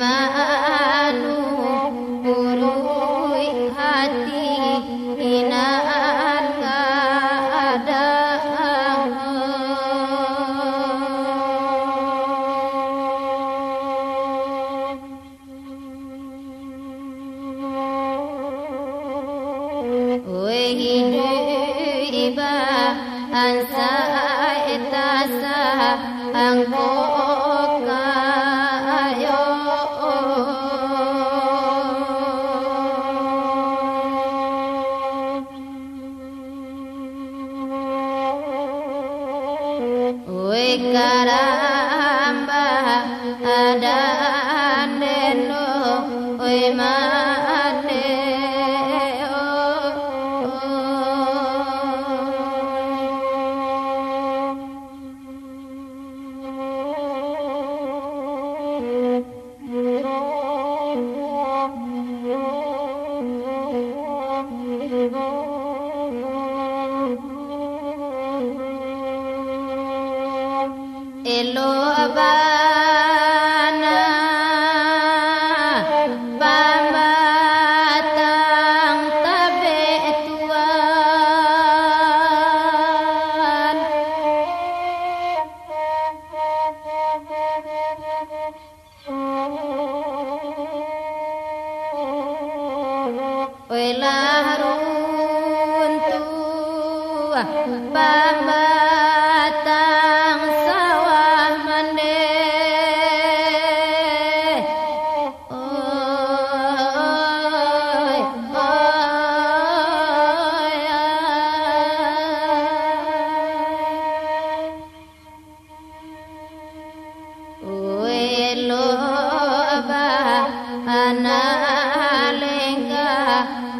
malu buruk hati inaan ada Wahidui iba ansa nên ôi mà người la run tu bang batang sawah mande Lo ba anale Oh.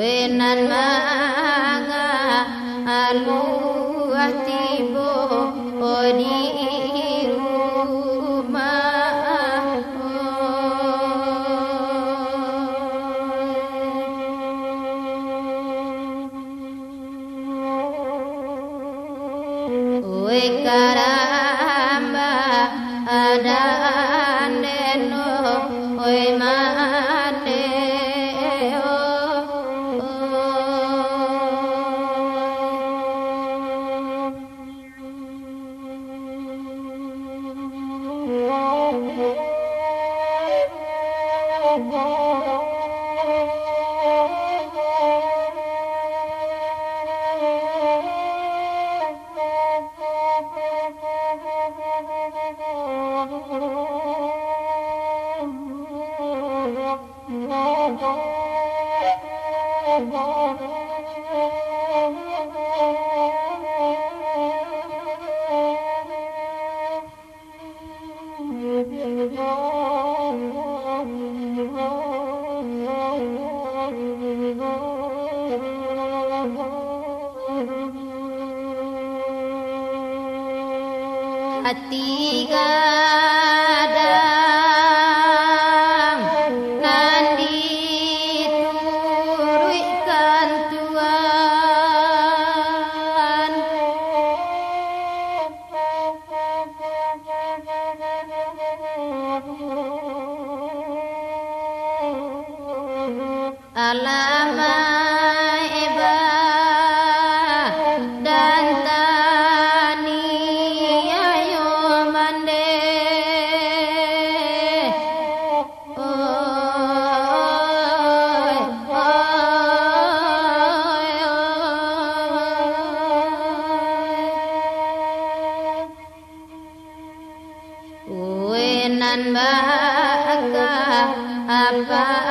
Wenan Al-Mu'atibu Al-Mu'atibu अतीगा dengan bahagia apa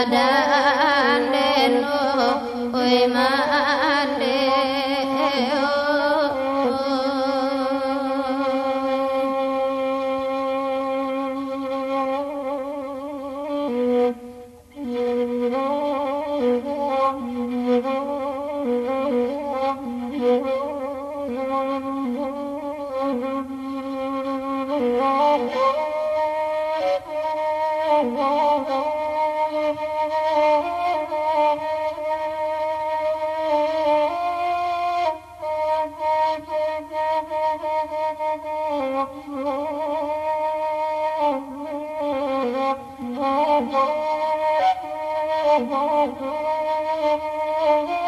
adandeno ôi mande Oh, oh,